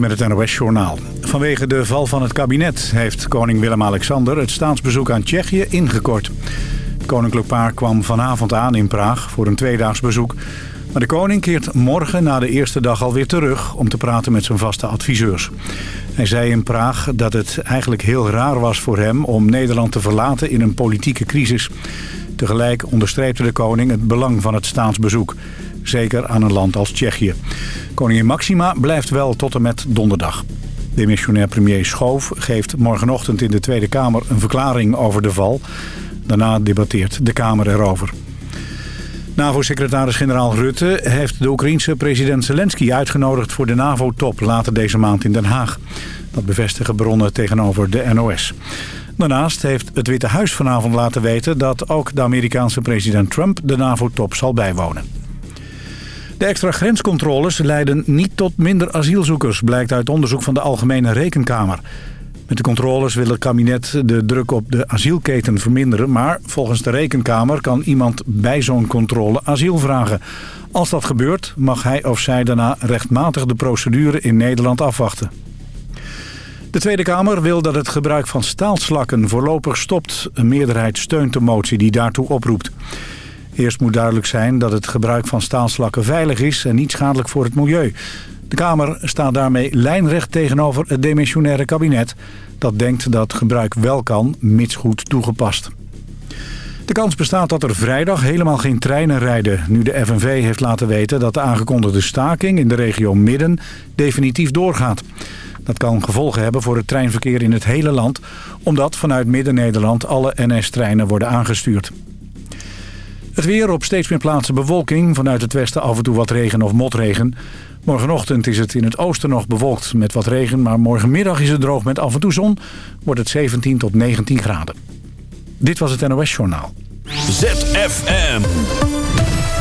met het NOS-journaal. Vanwege de val van het kabinet heeft koning Willem-Alexander het staatsbezoek aan Tsjechië ingekort. Het koninklijk paar kwam vanavond aan in Praag voor een tweedaags bezoek. Maar de koning keert morgen na de eerste dag alweer terug om te praten met zijn vaste adviseurs. Hij zei in Praag dat het eigenlijk heel raar was voor hem om Nederland te verlaten in een politieke crisis. Tegelijk onderstreepte de koning het belang van het staatsbezoek. Zeker aan een land als Tsjechië. Koningin Maxima blijft wel tot en met donderdag. Demissionair premier Schoof geeft morgenochtend in de Tweede Kamer een verklaring over de val. Daarna debatteert de Kamer erover. NAVO-secretaris-generaal Rutte heeft de Oekraïense president Zelensky uitgenodigd voor de NAVO-top later deze maand in Den Haag. Dat bevestigen bronnen tegenover de NOS. Daarnaast heeft het Witte Huis vanavond laten weten dat ook de Amerikaanse president Trump de NAVO-top zal bijwonen. De extra grenscontroles leiden niet tot minder asielzoekers, blijkt uit onderzoek van de Algemene Rekenkamer. Met de controles wil het kabinet de druk op de asielketen verminderen... maar volgens de Rekenkamer kan iemand bij zo'n controle asiel vragen. Als dat gebeurt, mag hij of zij daarna rechtmatig de procedure in Nederland afwachten. De Tweede Kamer wil dat het gebruik van staalslakken voorlopig stopt. Een meerderheid steunt de motie die daartoe oproept. Eerst moet duidelijk zijn dat het gebruik van staalslakken veilig is en niet schadelijk voor het milieu. De Kamer staat daarmee lijnrecht tegenover het demissionaire kabinet. Dat denkt dat gebruik wel kan, mits goed toegepast. De kans bestaat dat er vrijdag helemaal geen treinen rijden... nu de FNV heeft laten weten dat de aangekondigde staking in de regio Midden definitief doorgaat. Dat kan gevolgen hebben voor het treinverkeer in het hele land... omdat vanuit Midden-Nederland alle NS-treinen worden aangestuurd. Het weer op steeds meer plaatsen bewolking. Vanuit het westen af en toe wat regen of motregen. Morgenochtend is het in het oosten nog bewolkt met wat regen... maar morgenmiddag is het droog met af en toe zon. Wordt het 17 tot 19 graden. Dit was het NOS Journaal. ZFM.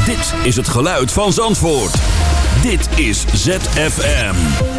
Dit is het geluid van Zandvoort. Dit is ZFM.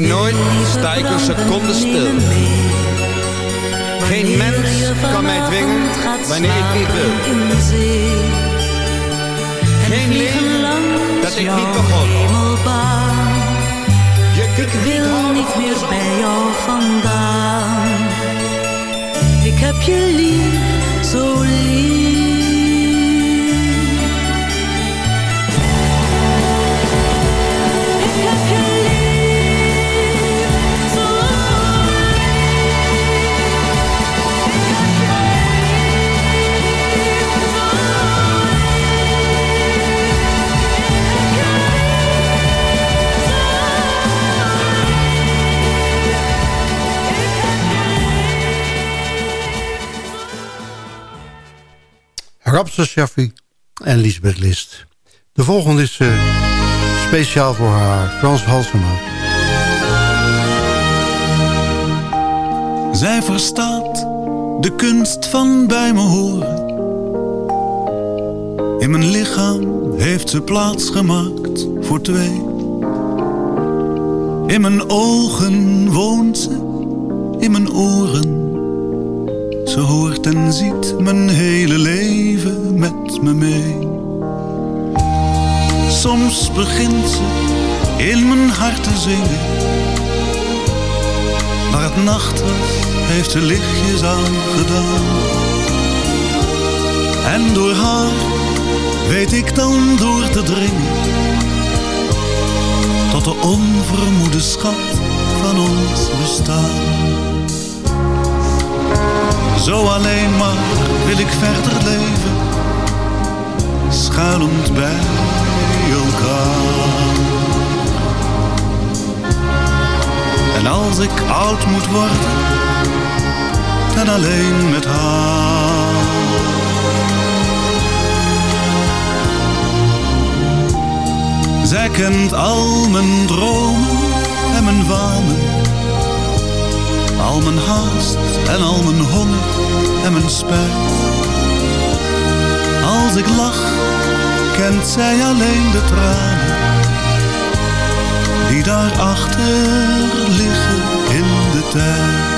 nooit sta ik een seconde stil. Geen mens kan mij dwingen wanneer ik niet wil. Geen leven dat ik niet begon. Ik wil niet meer bij jou vandaan. Ik heb je lief, zo lief. Rapsa Shaffi en Lisbeth List. De volgende is uh, speciaal voor haar, Frans Halsema. Zij verstaat de kunst van bij me horen. In mijn lichaam heeft ze plaats gemaakt voor twee. In mijn ogen woont ze, in mijn oren ze hoort en ziet mijn hele leven met me mee. Soms begint ze in mijn hart te zingen. Maar het nacht heeft ze lichtjes aangedaan. En door haar weet ik dan door te dringen. Tot de onvermoede schat van ons bestaan. Zo alleen maar wil ik verder leven, schuilend bij elkaar. En als ik oud moet worden, dan alleen met haar. Zij kent al mijn dromen en mijn wanen al mijn haast en al mijn honger en mijn spijt. Als ik lach, kent zij alleen de tranen. Die daarachter liggen in de tijd.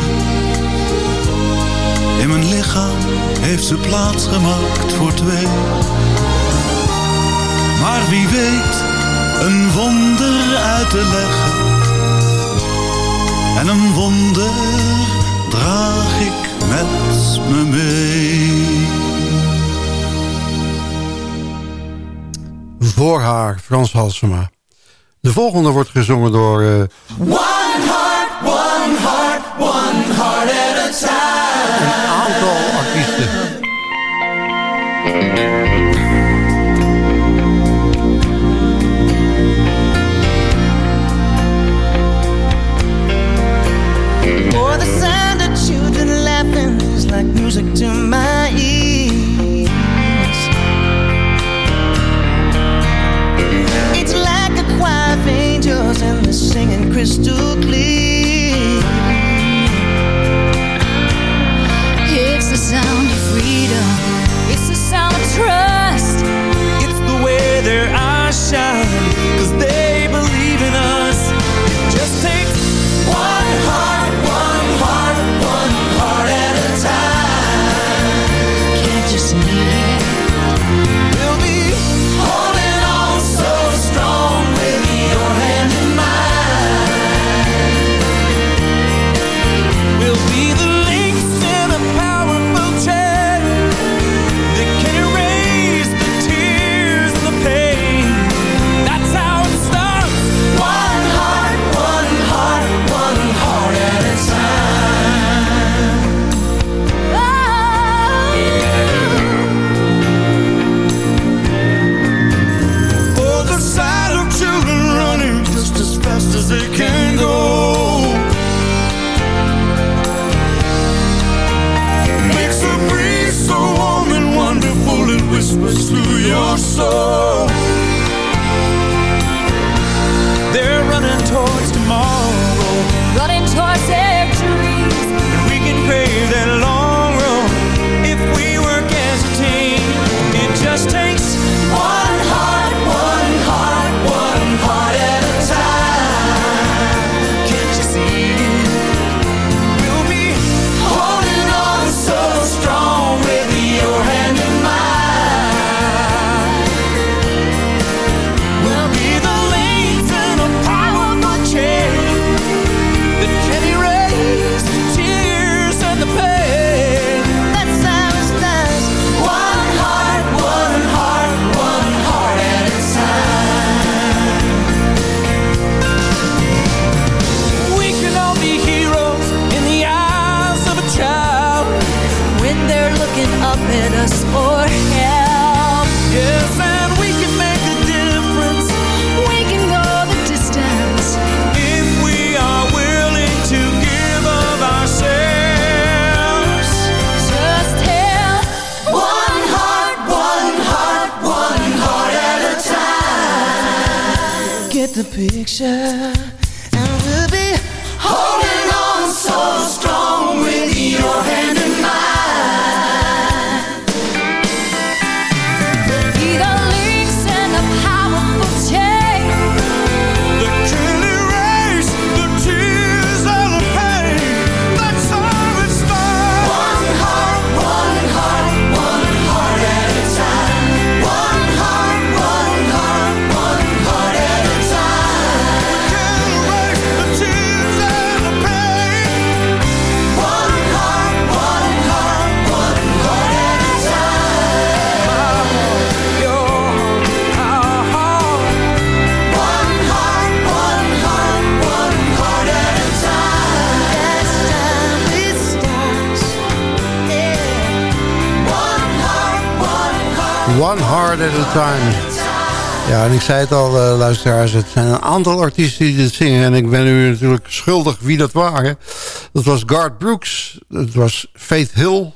in mijn lichaam heeft ze plaats gemaakt voor twee. Maar wie weet een wonder uit te leggen. En een wonder draag ik met me mee. Voor haar, Frans Halsema. De volgende wordt gezongen door... Uh... One heart, one heart, one heart time. Aantal artiesten. Whispers through your soul. One Heart at a Time. Ja, en ik zei het al, eh, luisteraars, het zijn een aantal artiesten die dit zingen. En ik ben u natuurlijk schuldig wie dat waren. Dat was Garth Brooks, dat was Faith Hill,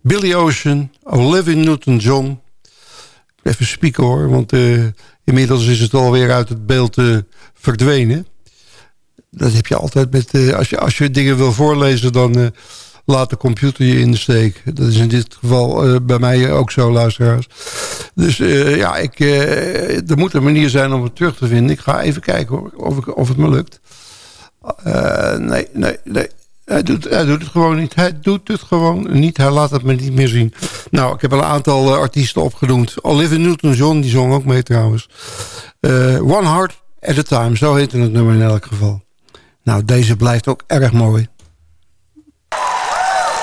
Billy Ocean, Olivia Newton-John. Even spieken hoor, want eh, inmiddels is het alweer uit het beeld eh, verdwenen. Dat heb je altijd met, als, je, als je dingen wil voorlezen, dan laat de computer je in de steek. Dat is in dit geval eh, bij mij ook zo, luisteraars. Dus eh, ja, ik, eh, er moet een manier zijn om het terug te vinden. Ik ga even kijken hoor, of, ik, of het me lukt. Nee, nee, nee. Hij doet, hij doet het gewoon niet. Hij doet het gewoon niet. Hij laat het me niet meer zien. Nou, ik heb een aantal artiesten opgenoemd. Olivia Newton-John, die zong ook mee trouwens. One Heart at a Time, zo heette het nummer in elk geval. Nou, deze blijft ook erg mooi.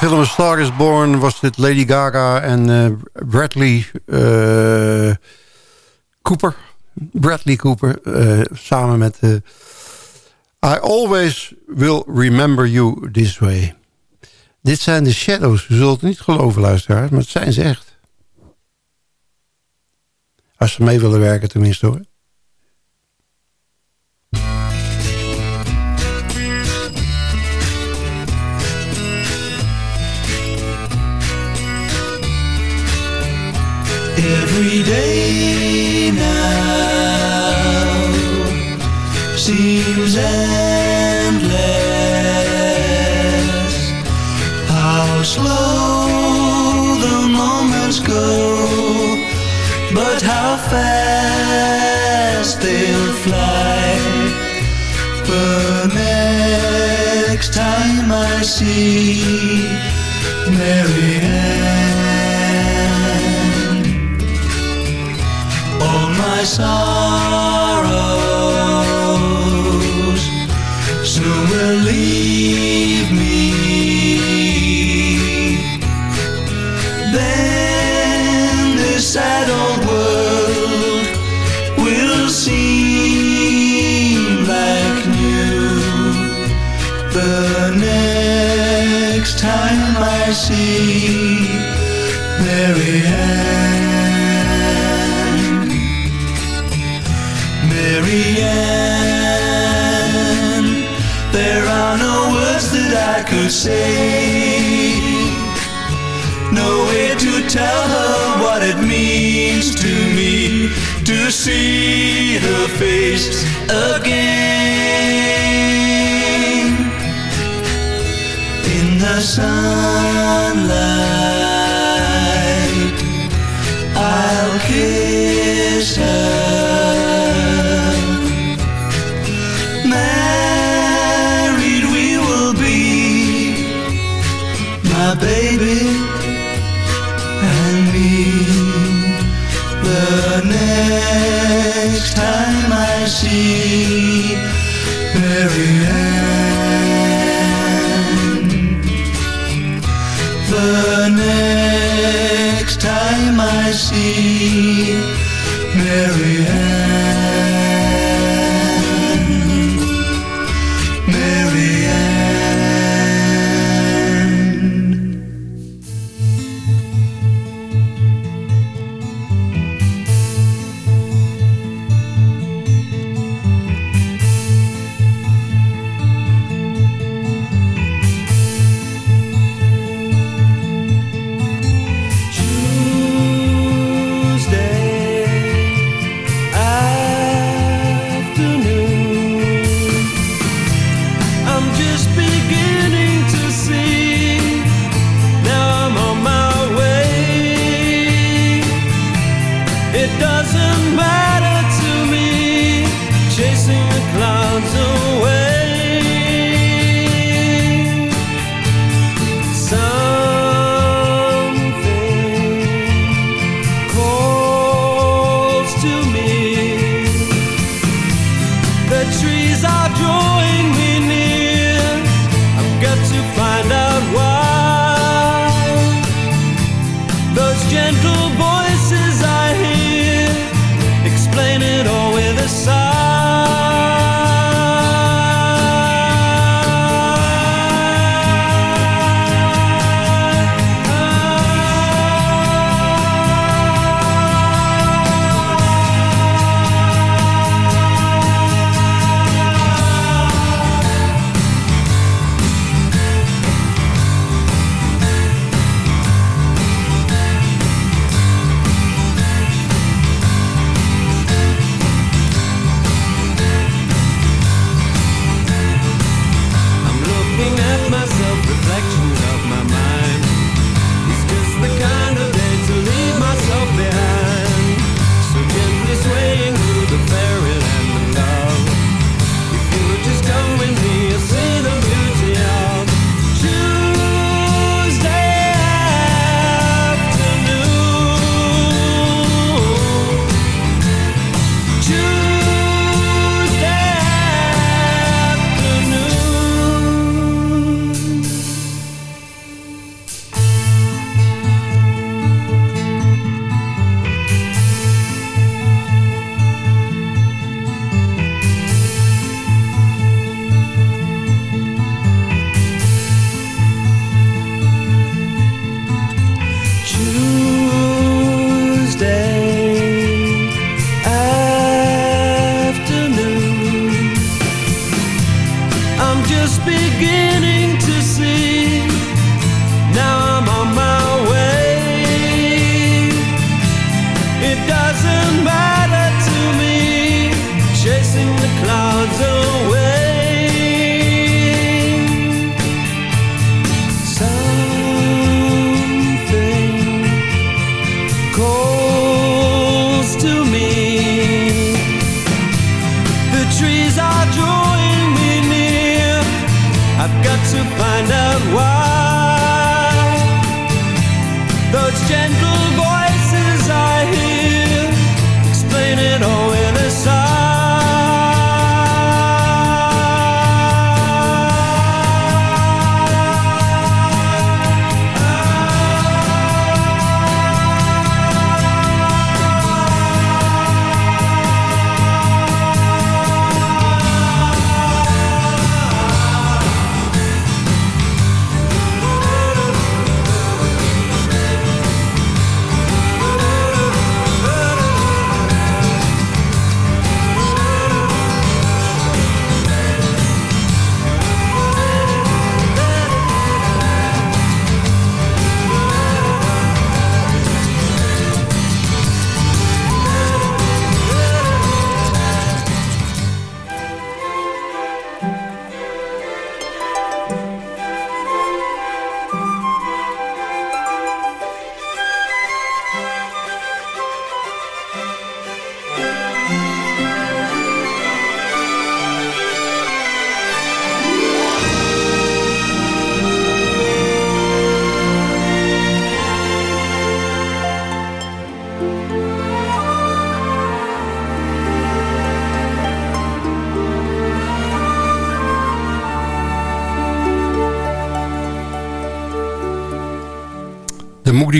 de film Star is Born was dit Lady Gaga en uh, Bradley uh, Cooper. Bradley Cooper, uh, samen met... I Always Will Remember You This Way. Dit zijn de Shadows. U zult het niet geloven, luisteraars, maar het zijn ze echt. Als ze mee willen werken tenminste hoor. Every day now seems endless. How slow the moments go, but how fast they'll fly. The next time I see Mary all to see her face again.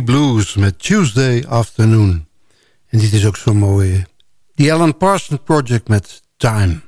Blues met Tuesday Afternoon. En dit is ook zo mooi. The Alan Parsons Project met Time.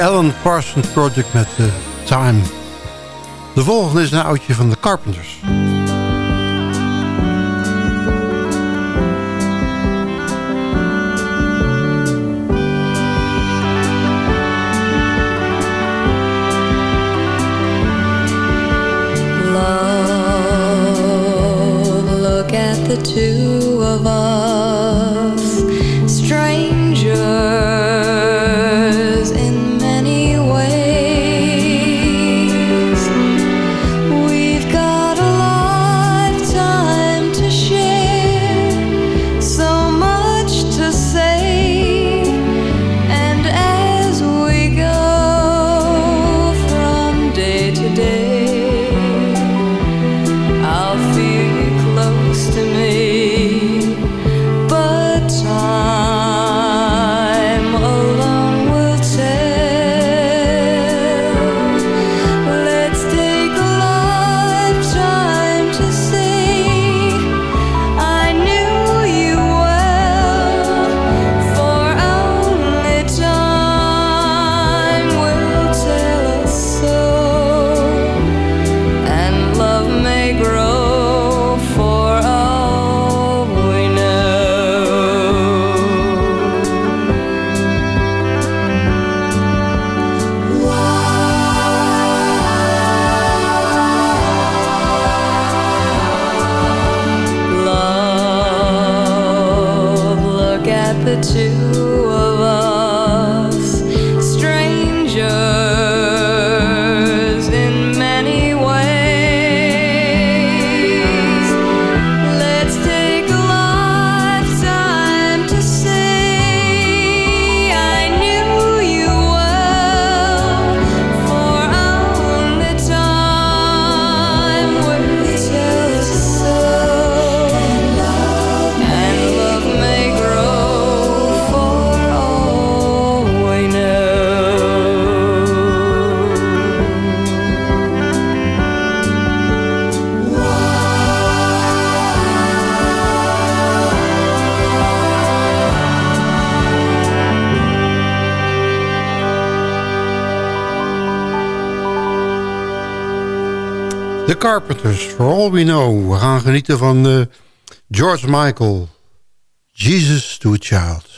Ellen Parsons Project met uh, Time. De volgende is een oudje van de Carpenters. Love, look at the two of us Carpenters, For All We Know. We gaan genieten van eh, George Michael, Jesus to a Child.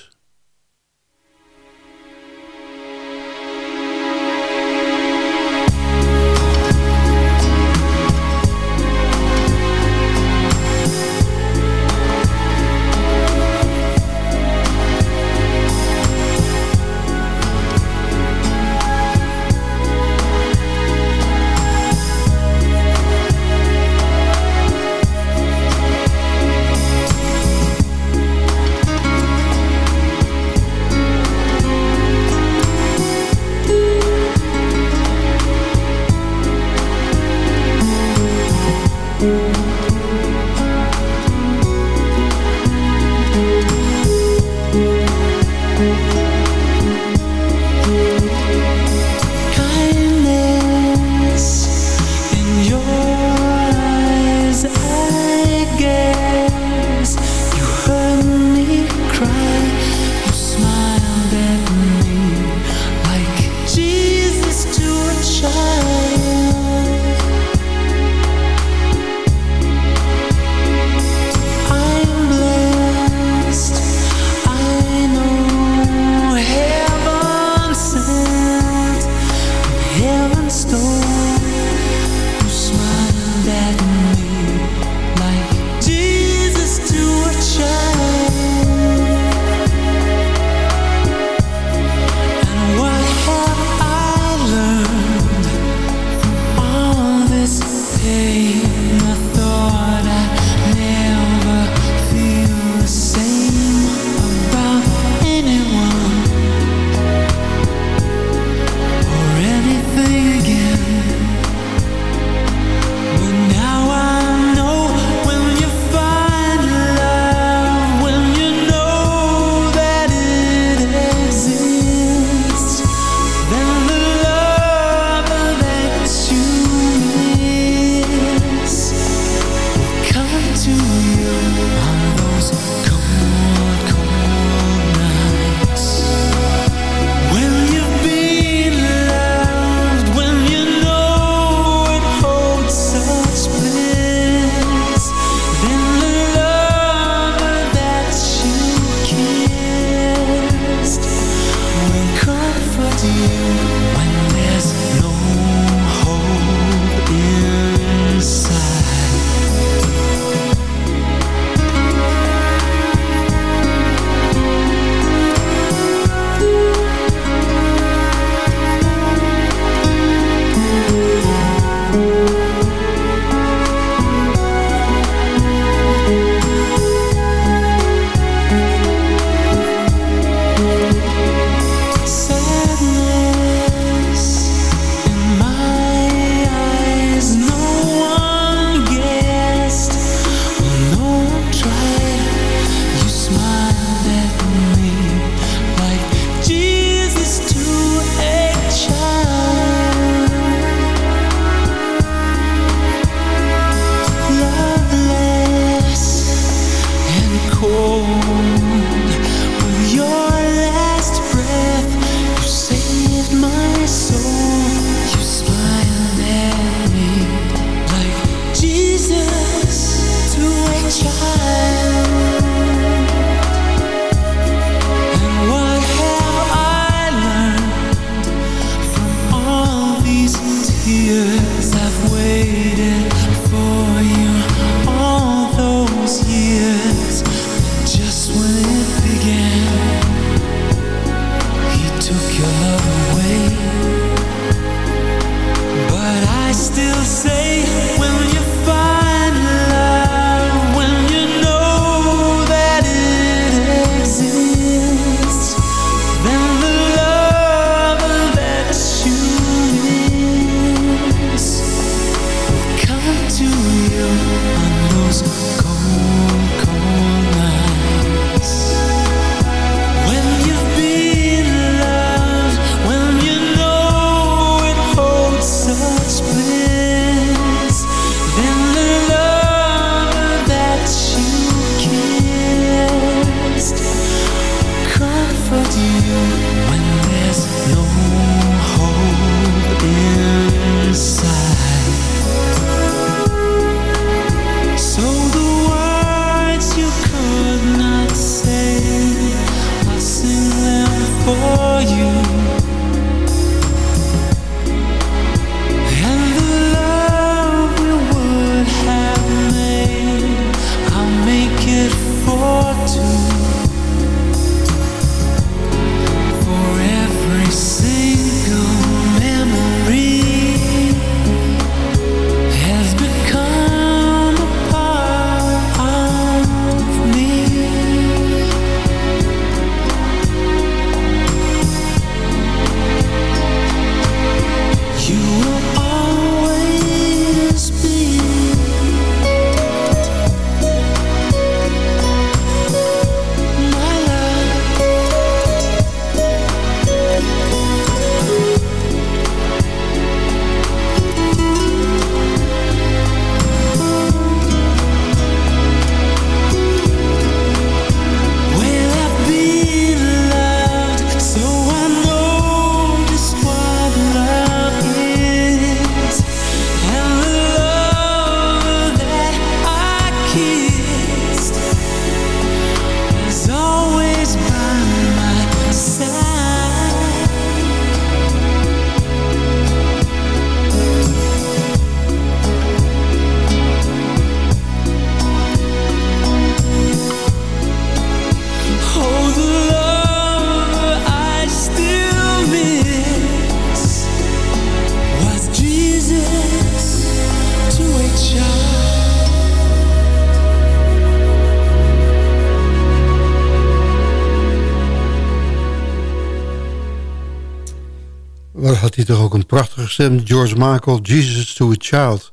Had hij toch ook een prachtige stem. George Michael, Jesus to a Child.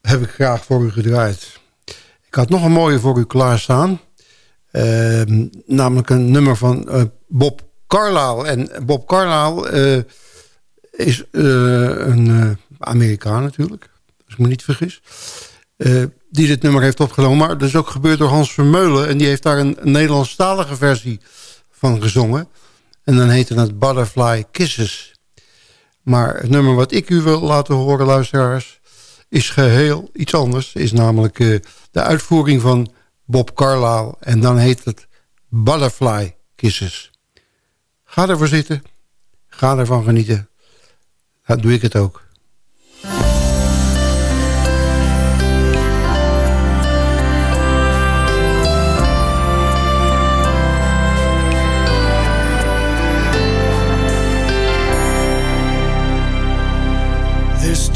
Heb ik graag voor u gedraaid. Ik had nog een mooie voor u klaarstaan. Uh, namelijk een nummer van uh, Bob Carlyle. En Bob Carlyle uh, is eh, een Amerikaan natuurlijk. Als ik me niet vergis. die dit nummer heeft opgenomen. Maar dat is ook gebeurd door Hans Vermeulen. En die heeft daar een, een Nederlandstalige versie van gezongen. En dan heette het Butterfly Kisses. Maar het nummer wat ik u wil laten horen, luisteraars... is geheel iets anders. Is namelijk uh, de uitvoering van Bob Carlyle. En dan heet het Butterfly Kisses. Ga ervoor zitten. Ga ervan genieten. Dan doe ik het ook.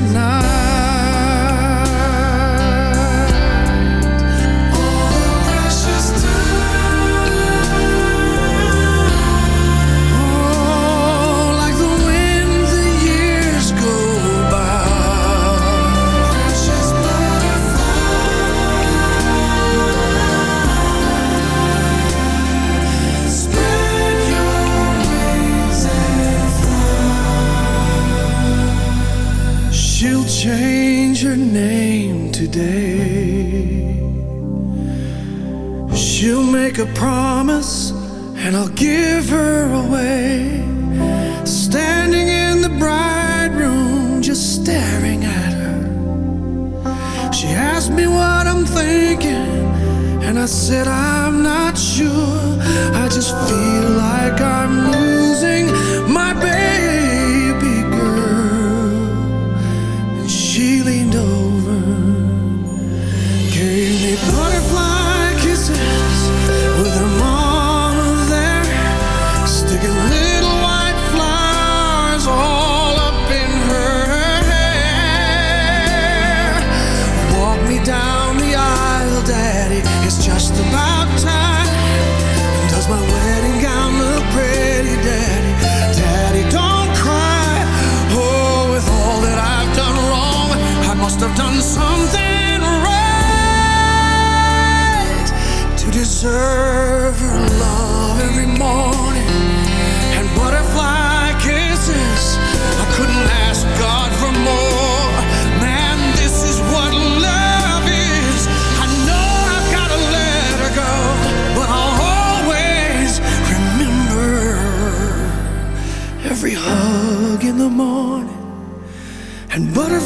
midnight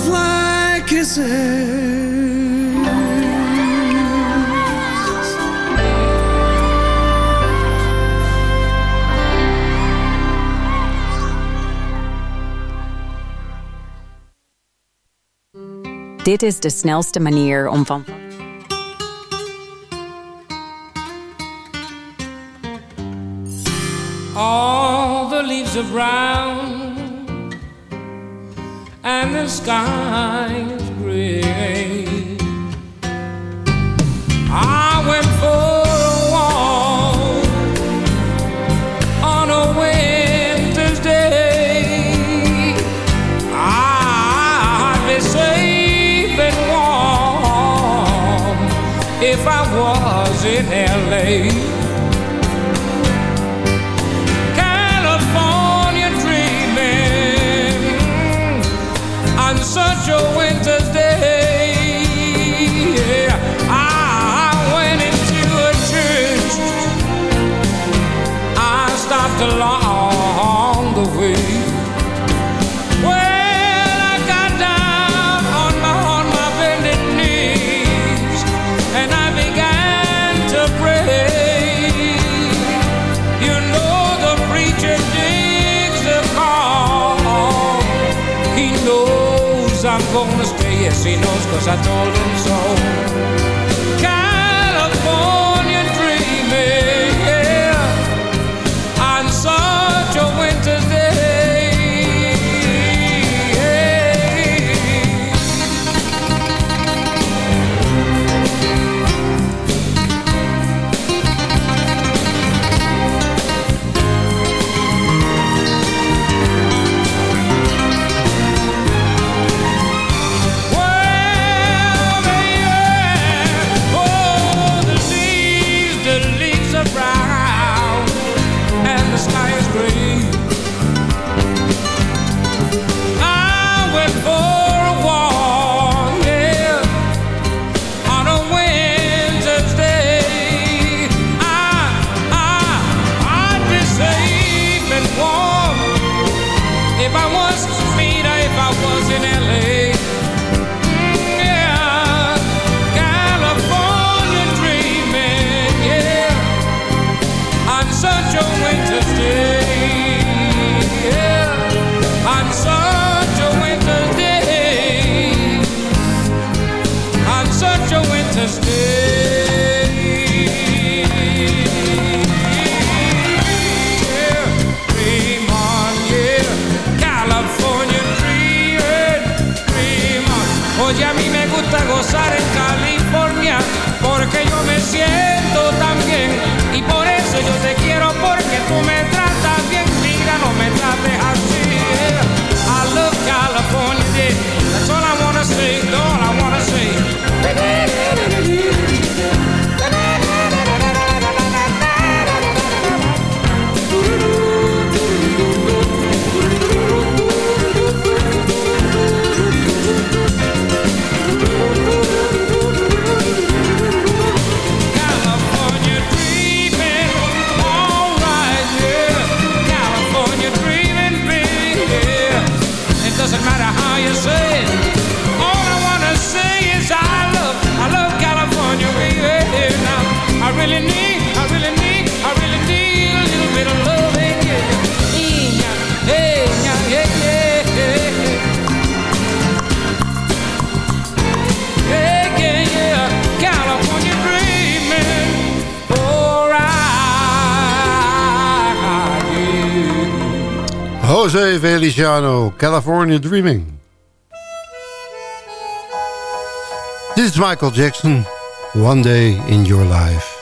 butterfly kisses. Dit is de snelste manier om van. All the leaves are brown. and the sky is gray. I went for she knows cause I told him so José Feliciano, California Dreaming. This is Michael Jackson, One Day in Your Life.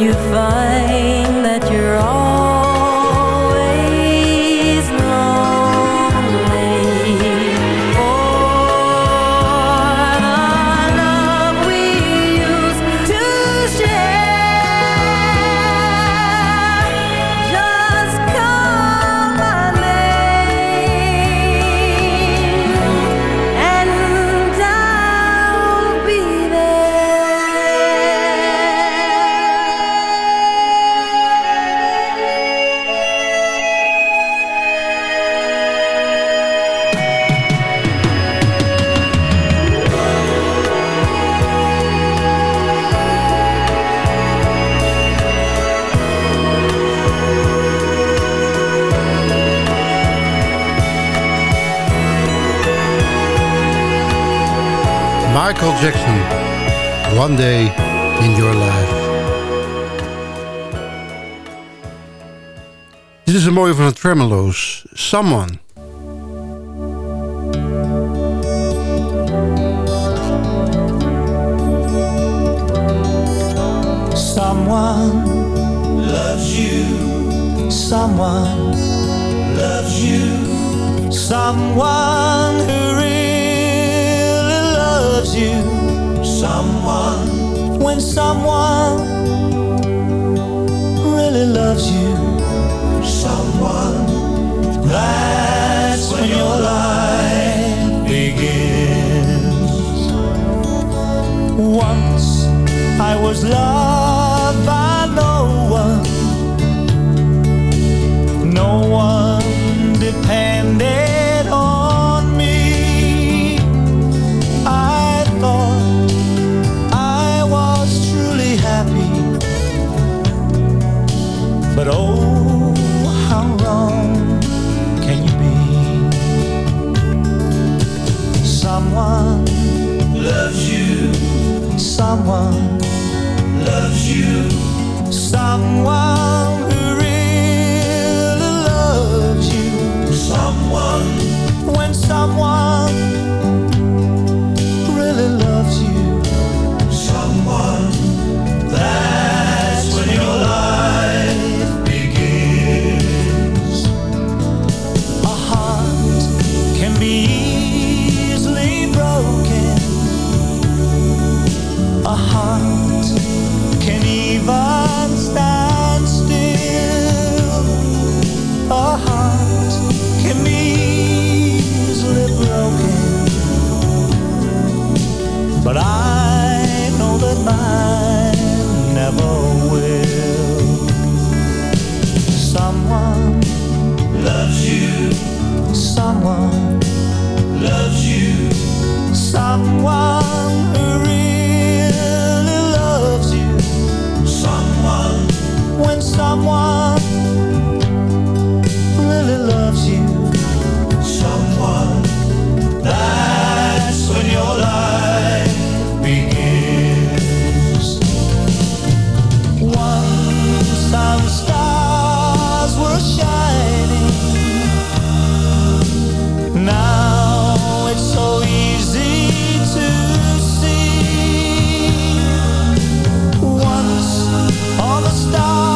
you find that you're all Jackson. One day in your life. Dit is een mooie van de Tremolo's. Someone. Someone loves you. Someone loves you. Someone who you. Someone when someone really loves you. Someone that's when your life begins. Once I was loved stars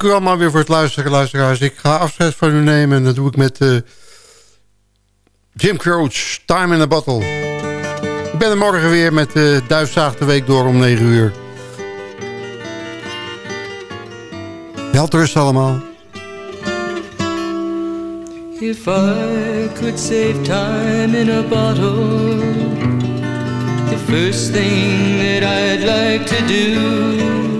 Dank u allemaal weer voor het luisteren, luisteraars. Ik ga afscheid van u nemen en dat doe ik met eh, Jim Croce, Time in a Bottle. Ik ben er morgen weer met uh, Duifzaag de Week door om 9 uur. Welterust allemaal. If I could save time in a bottle, the first thing that I'd like to do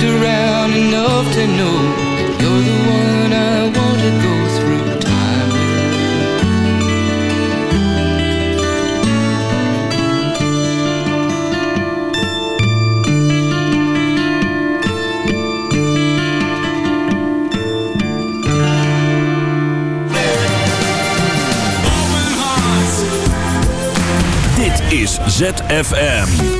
Looked around enough to know you're the one I want to go through time. Dit is ZFM.